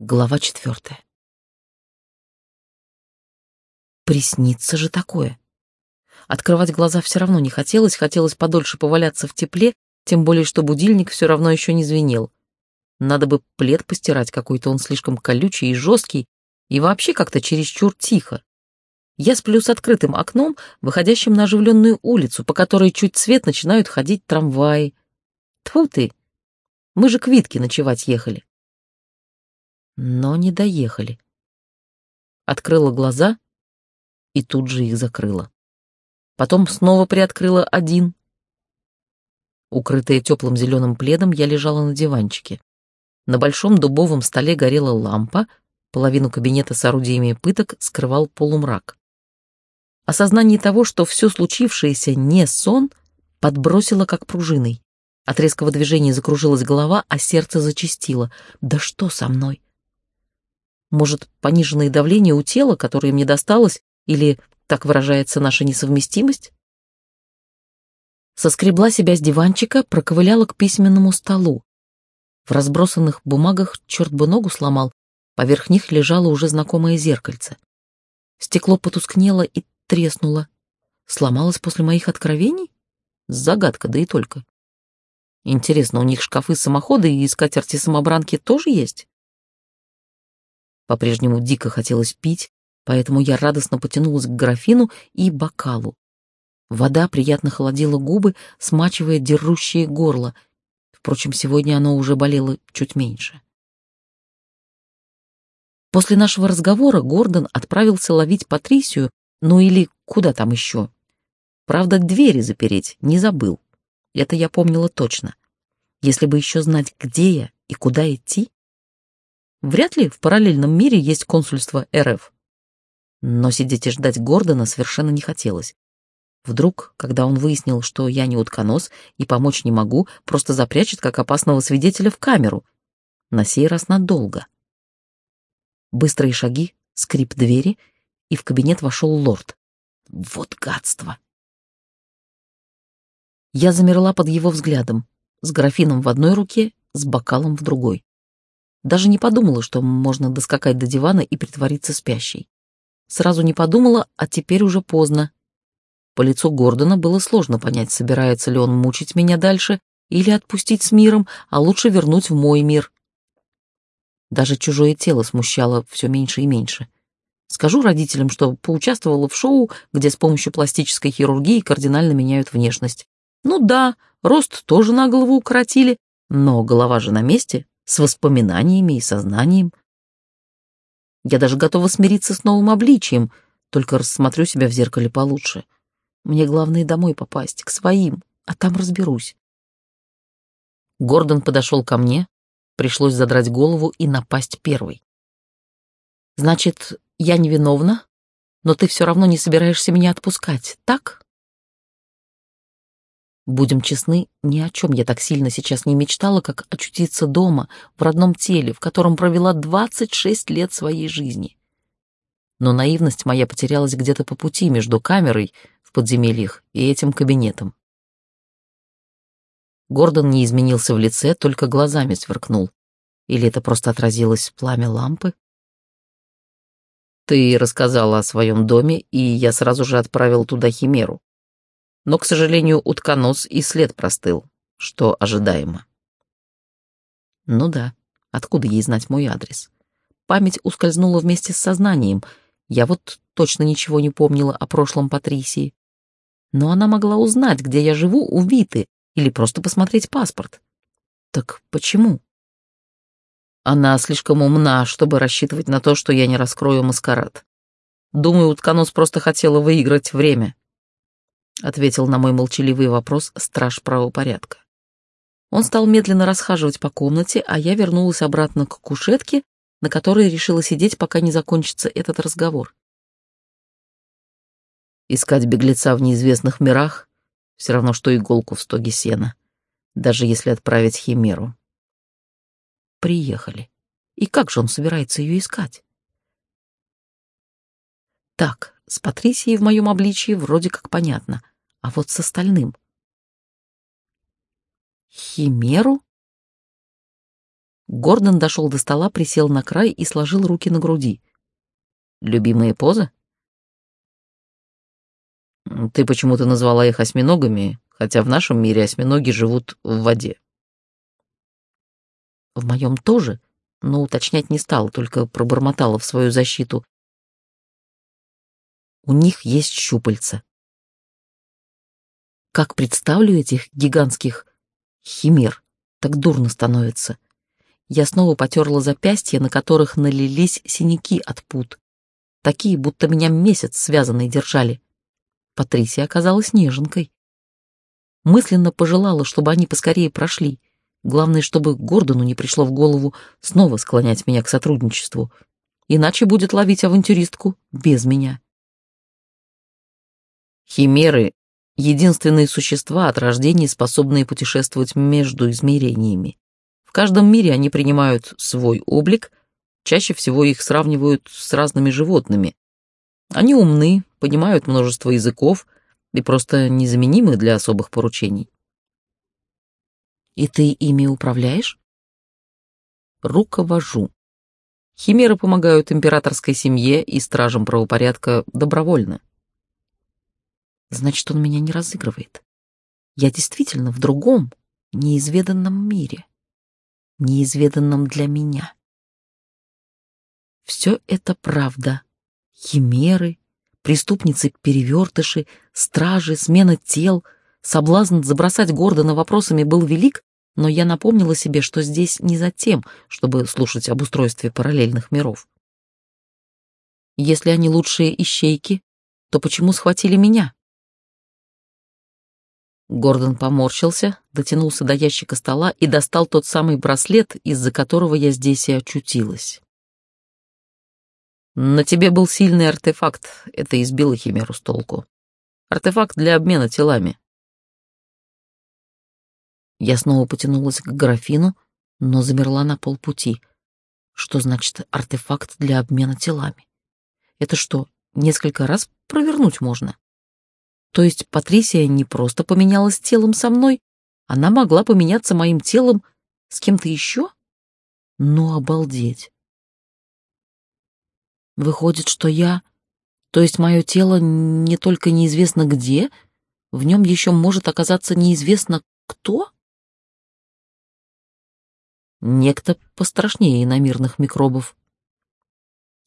Глава четвертая. Приснится же такое. Открывать глаза все равно не хотелось, хотелось подольше поваляться в тепле, тем более что будильник все равно еще не звенел. Надо бы плед постирать, какой-то он слишком колючий и жесткий, и вообще как-то чересчур тихо. Я сплю с открытым окном, выходящим на оживленную улицу, по которой чуть свет начинают ходить трамваи. Тьфу ты! Мы же к Витке ночевать ехали но не доехали. Открыла глаза и тут же их закрыла. Потом снова приоткрыла один. Укрытая теплым зеленым пледом, я лежала на диванчике. На большом дубовом столе горела лампа, половину кабинета с орудиями пыток скрывал полумрак. Осознание того, что все случившееся не сон, подбросило как пружиной. От резкого движения закружилась голова, а сердце зачастило. «Да что со мной?» Может, пониженное давление у тела, которое мне досталось, или, так выражается, наша несовместимость? Соскребла себя с диванчика, проковыляла к письменному столу. В разбросанных бумагах черт бы ногу сломал, поверх них лежало уже знакомое зеркальце. Стекло потускнело и треснуло. Сломалось после моих откровений? Загадка, да и только. Интересно, у них шкафы-самоходы и скатерти-самобранки тоже есть? По-прежнему дико хотелось пить, поэтому я радостно потянулась к графину и бокалу. Вода приятно холодила губы, смачивая дерущее горло. Впрочем, сегодня оно уже болело чуть меньше. После нашего разговора Гордон отправился ловить Патрисию, ну или куда там еще. Правда, двери запереть не забыл. Это я помнила точно. Если бы еще знать, где я и куда идти, Вряд ли в параллельном мире есть консульство РФ. Но сидеть и ждать Гордона совершенно не хотелось. Вдруг, когда он выяснил, что я не утконос и помочь не могу, просто запрячет как опасного свидетеля в камеру. На сей раз надолго. Быстрые шаги, скрип двери, и в кабинет вошел лорд. Вот гадство! Я замерла под его взглядом, с графином в одной руке, с бокалом в другой. Даже не подумала, что можно доскакать до дивана и притвориться спящей. Сразу не подумала, а теперь уже поздно. По лицу Гордона было сложно понять, собирается ли он мучить меня дальше или отпустить с миром, а лучше вернуть в мой мир. Даже чужое тело смущало все меньше и меньше. Скажу родителям, что поучаствовала в шоу, где с помощью пластической хирургии кардинально меняют внешность. Ну да, рост тоже на голову укоротили, но голова же на месте, с воспоминаниями и сознанием. Я даже готова смириться с новым обличием, только рассмотрю себя в зеркале получше. Мне главное домой попасть, к своим, а там разберусь. Гордон подошел ко мне, пришлось задрать голову и напасть первой. «Значит, я невиновна, но ты все равно не собираешься меня отпускать, так?» Будем честны, ни о чем я так сильно сейчас не мечтала, как очутиться дома, в родном теле, в котором провела 26 лет своей жизни. Но наивность моя потерялась где-то по пути между камерой в подземельях и этим кабинетом. Гордон не изменился в лице, только глазами сверкнул. Или это просто отразилось в пламя лампы? Ты рассказала о своем доме, и я сразу же отправил туда химеру но, к сожалению, утконос и след простыл, что ожидаемо. Ну да, откуда ей знать мой адрес? Память ускользнула вместе с сознанием. Я вот точно ничего не помнила о прошлом Патрисии. Но она могла узнать, где я живу, у Виты, или просто посмотреть паспорт. Так почему? Она слишком умна, чтобы рассчитывать на то, что я не раскрою маскарад. Думаю, утконос просто хотела выиграть время. — ответил на мой молчаливый вопрос страж правопорядка. Он стал медленно расхаживать по комнате, а я вернулась обратно к кушетке, на которой решила сидеть, пока не закончится этот разговор. Искать беглеца в неизвестных мирах — все равно, что иголку в стоге сена, даже если отправить химеру. Приехали. И как же он собирается ее искать? Так, с Патрисией в моем обличии вроде как понятно, а вот с остальным. Химеру? Гордон дошел до стола, присел на край и сложил руки на груди. «Любимые позы?» «Ты почему-то назвала их осьминогами, хотя в нашем мире осьминоги живут в воде». В моем тоже, но уточнять не стала, только пробормотала в свою защиту. У них есть щупальца. Как представлю этих гигантских химер, так дурно становится. Я снова потерла запястья, на которых налились синяки от пут. Такие, будто меня месяц связанной держали. Патрисия оказалась неженкой. Мысленно пожелала, чтобы они поскорее прошли. Главное, чтобы Гордону не пришло в голову снова склонять меня к сотрудничеству. Иначе будет ловить авантюристку без меня. Химеры — единственные существа от рождения, способные путешествовать между измерениями. В каждом мире они принимают свой облик, чаще всего их сравнивают с разными животными. Они умны, понимают множество языков и просто незаменимы для особых поручений. И ты ими управляешь? Руковожу. Химеры помогают императорской семье и стражам правопорядка добровольно. Значит, он меня не разыгрывает. Я действительно в другом, неизведанном мире. Неизведанном для меня. Все это правда. Химеры, преступницы-перевертыши, стражи, смена тел, соблазн забросать Гордона вопросами был велик, но я напомнила себе, что здесь не за тем, чтобы слушать об устройстве параллельных миров. Если они лучшие ищейки, то почему схватили меня? Гордон поморщился, дотянулся до ящика стола и достал тот самый браслет, из-за которого я здесь и очутилась. На тебе был сильный артефакт, это избило Химеру с толку. Артефакт для обмена телами. Я снова потянулась к графину, но замерла на полпути. Что значит артефакт для обмена телами? Это что, несколько раз провернуть можно? То есть Патрисия не просто поменялась телом со мной, она могла поменяться моим телом с кем-то еще? Ну, обалдеть. Выходит, что я... То есть мое тело не только неизвестно где, в нем еще может оказаться неизвестно кто? Некто пострашнее иномирных микробов.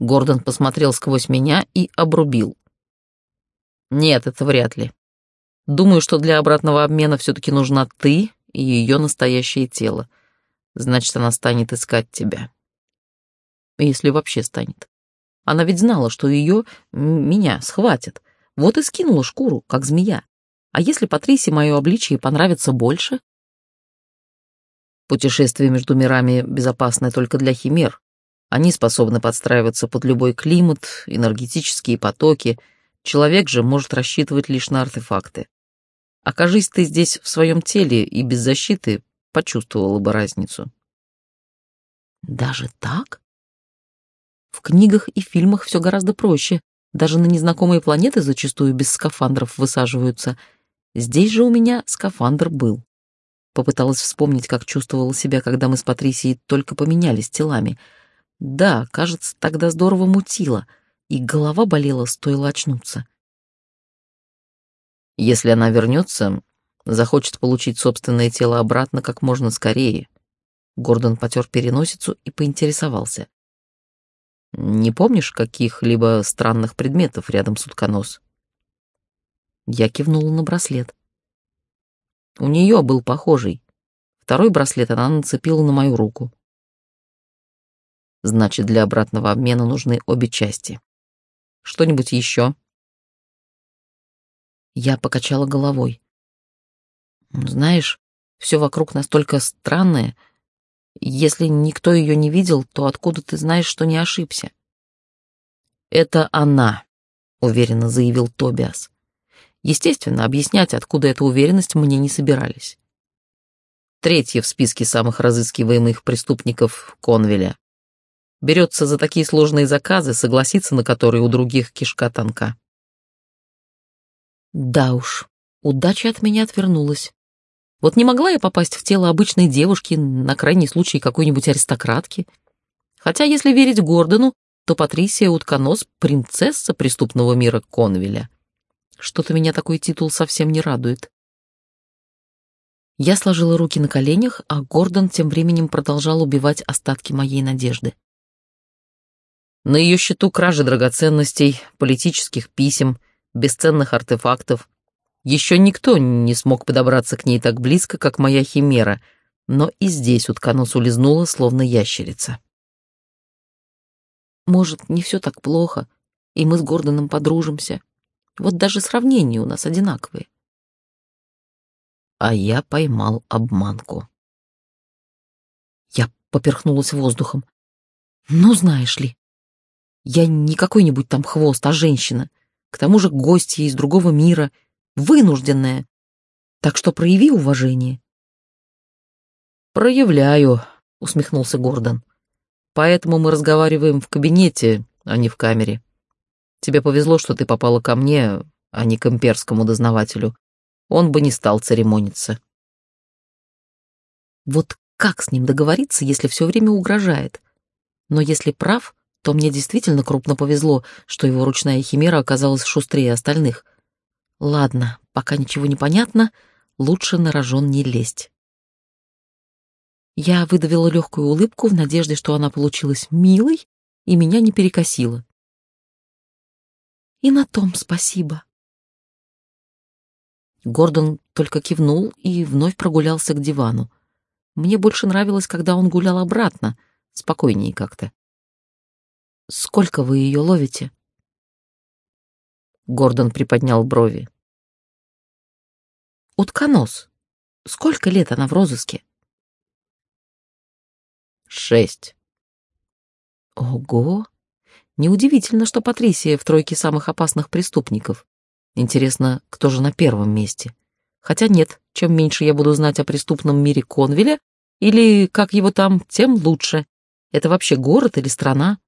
Гордон посмотрел сквозь меня и обрубил. Нет, это вряд ли. Думаю, что для обратного обмена все-таки нужна ты и ее настоящее тело. Значит, она станет искать тебя. Если вообще станет. Она ведь знала, что ее, меня, схватят. Вот и скинула шкуру, как змея. А если Патрисе мое обличие понравится больше, Путешествие между мирами безопасны только для химер. Они способны подстраиваться под любой климат, энергетические потоки. Человек же может рассчитывать лишь на артефакты. Окажись ты здесь в своем теле и без защиты, почувствовала бы разницу. Даже так? В книгах и фильмах все гораздо проще. Даже на незнакомые планеты зачастую без скафандров высаживаются. Здесь же у меня скафандр был. Попыталась вспомнить, как чувствовала себя, когда мы с Патрисией только поменялись телами. Да, кажется, тогда здорово мутило, и голова болела, стоило очнуться. Если она вернется, захочет получить собственное тело обратно как можно скорее. Гордон потер переносицу и поинтересовался. «Не помнишь каких-либо странных предметов рядом с утконос?» Я кивнула на браслет. У нее был похожий. Второй браслет она нацепила на мою руку. Значит, для обратного обмена нужны обе части. Что-нибудь еще? Я покачала головой. Знаешь, все вокруг настолько странное. Если никто ее не видел, то откуда ты знаешь, что не ошибся? Это она, уверенно заявил Тобиас. Естественно, объяснять, откуда эта уверенность, мне не собирались. Третья в списке самых разыскиваемых преступников Конвеля. Берется за такие сложные заказы, согласиться на которые у других кишка тонка. Да уж, удача от меня отвернулась. Вот не могла я попасть в тело обычной девушки, на крайний случай какой-нибудь аристократки. Хотя, если верить Гордону, то Патрисия Утконос — принцесса преступного мира Конвеля. Что-то меня такой титул совсем не радует. Я сложила руки на коленях, а Гордон тем временем продолжал убивать остатки моей надежды. На ее счету кражи драгоценностей, политических писем, бесценных артефактов. Еще никто не смог подобраться к ней так близко, как моя химера, но и здесь утконос улизнула, словно ящерица. Может, не все так плохо, и мы с Гордоном подружимся. Вот даже сравнения у нас одинаковые а я поймал обманку. Я поперхнулась воздухом. Ну, знаешь ли, я не какой-нибудь там хвост, а женщина. К тому же гостья из другого мира, вынужденная. Так что прояви уважение. «Проявляю», — усмехнулся Гордон. «Поэтому мы разговариваем в кабинете, а не в камере. Тебе повезло, что ты попала ко мне, а не к имперскому дознавателю он бы не стал церемониться. Вот как с ним договориться, если все время угрожает? Но если прав, то мне действительно крупно повезло, что его ручная химера оказалась шустрее остальных. Ладно, пока ничего не понятно, лучше на рожон не лезть. Я выдавила легкую улыбку в надежде, что она получилась милой и меня не перекосила. И на том спасибо. Гордон только кивнул и вновь прогулялся к дивану. Мне больше нравилось, когда он гулял обратно, спокойнее как-то. «Сколько вы ее ловите?» Гордон приподнял брови. «Утконос. Сколько лет она в розыске?» «Шесть». «Ого! Неудивительно, что Патрисия в тройке самых опасных преступников. Интересно, кто же на первом месте? Хотя нет, чем меньше я буду знать о преступном мире Конвеля, или как его там, тем лучше. Это вообще город или страна?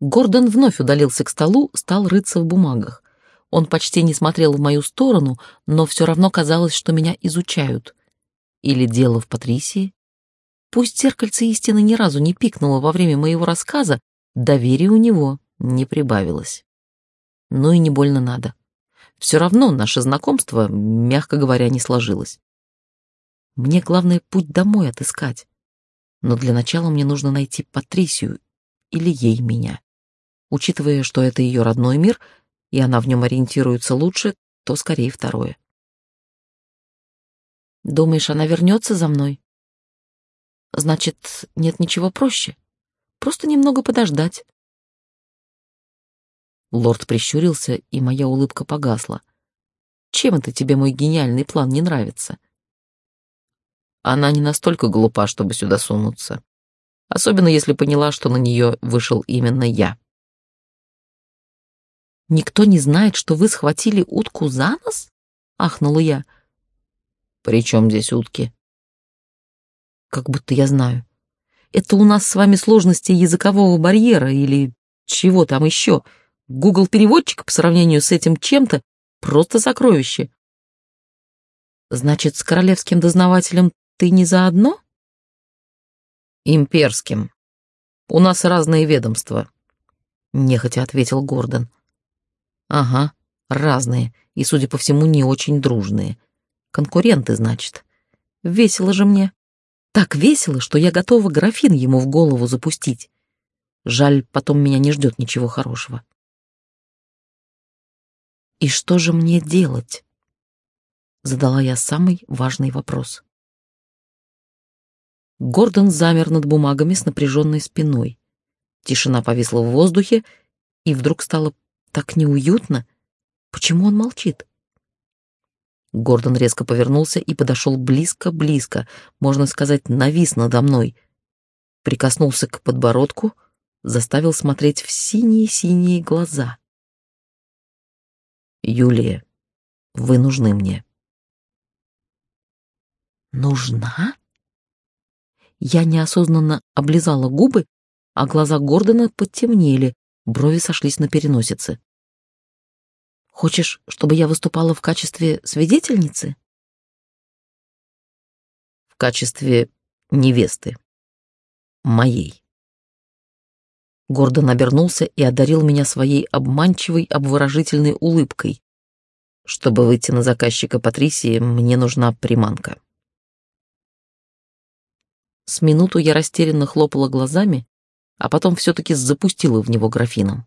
Гордон вновь удалился к столу, стал рыться в бумагах. Он почти не смотрел в мою сторону, но все равно казалось, что меня изучают. Или дело в Патрисии? Пусть зеркальце истины ни разу не пикнуло во время моего рассказа, доверия у него не прибавилось но и не больно надо. Все равно наше знакомство, мягко говоря, не сложилось. Мне главное путь домой отыскать. Но для начала мне нужно найти Патрисию или ей меня. Учитывая, что это ее родной мир, и она в нем ориентируется лучше, то скорее второе. Думаешь, она вернется за мной? Значит, нет ничего проще. Просто немного подождать. Лорд прищурился, и моя улыбка погасла. «Чем это тебе мой гениальный план не нравится?» Она не настолько глупа, чтобы сюда сунуться. Особенно если поняла, что на нее вышел именно я. «Никто не знает, что вы схватили утку за нос?» — ахнула я. «При чем здесь утки?» «Как будто я знаю. Это у нас с вами сложности языкового барьера или чего там еще?» Google переводчик по сравнению с этим чем-то просто сокровище. Значит, с королевским дознавателем ты не заодно? Имперским. У нас разные ведомства. Нехотя ответил Гордон. Ага, разные, и, судя по всему, не очень дружные. Конкуренты, значит. Весело же мне. Так весело, что я готова графин ему в голову запустить. Жаль, потом меня не ждет ничего хорошего. И что же мне делать? Задала я самый важный вопрос. Гордон замер над бумагами с напряженной спиной. Тишина повисла в воздухе, и вдруг стало так неуютно. Почему он молчит? Гордон резко повернулся и подошел близко-близко, можно сказать, навис надо мной. Прикоснулся к подбородку, заставил смотреть в синие-синие глаза. Юлия, вы нужны мне. Нужна? Я неосознанно облизала губы, а глаза Гордона потемнели, брови сошлись на переносице. Хочешь, чтобы я выступала в качестве свидетельницы? в качестве невесты. Моей. Гордон обернулся и одарил меня своей обманчивой, обворожительной улыбкой. Чтобы выйти на заказчика Патрисии, мне нужна приманка. С минуту я растерянно хлопала глазами, а потом все-таки запустила в него графином.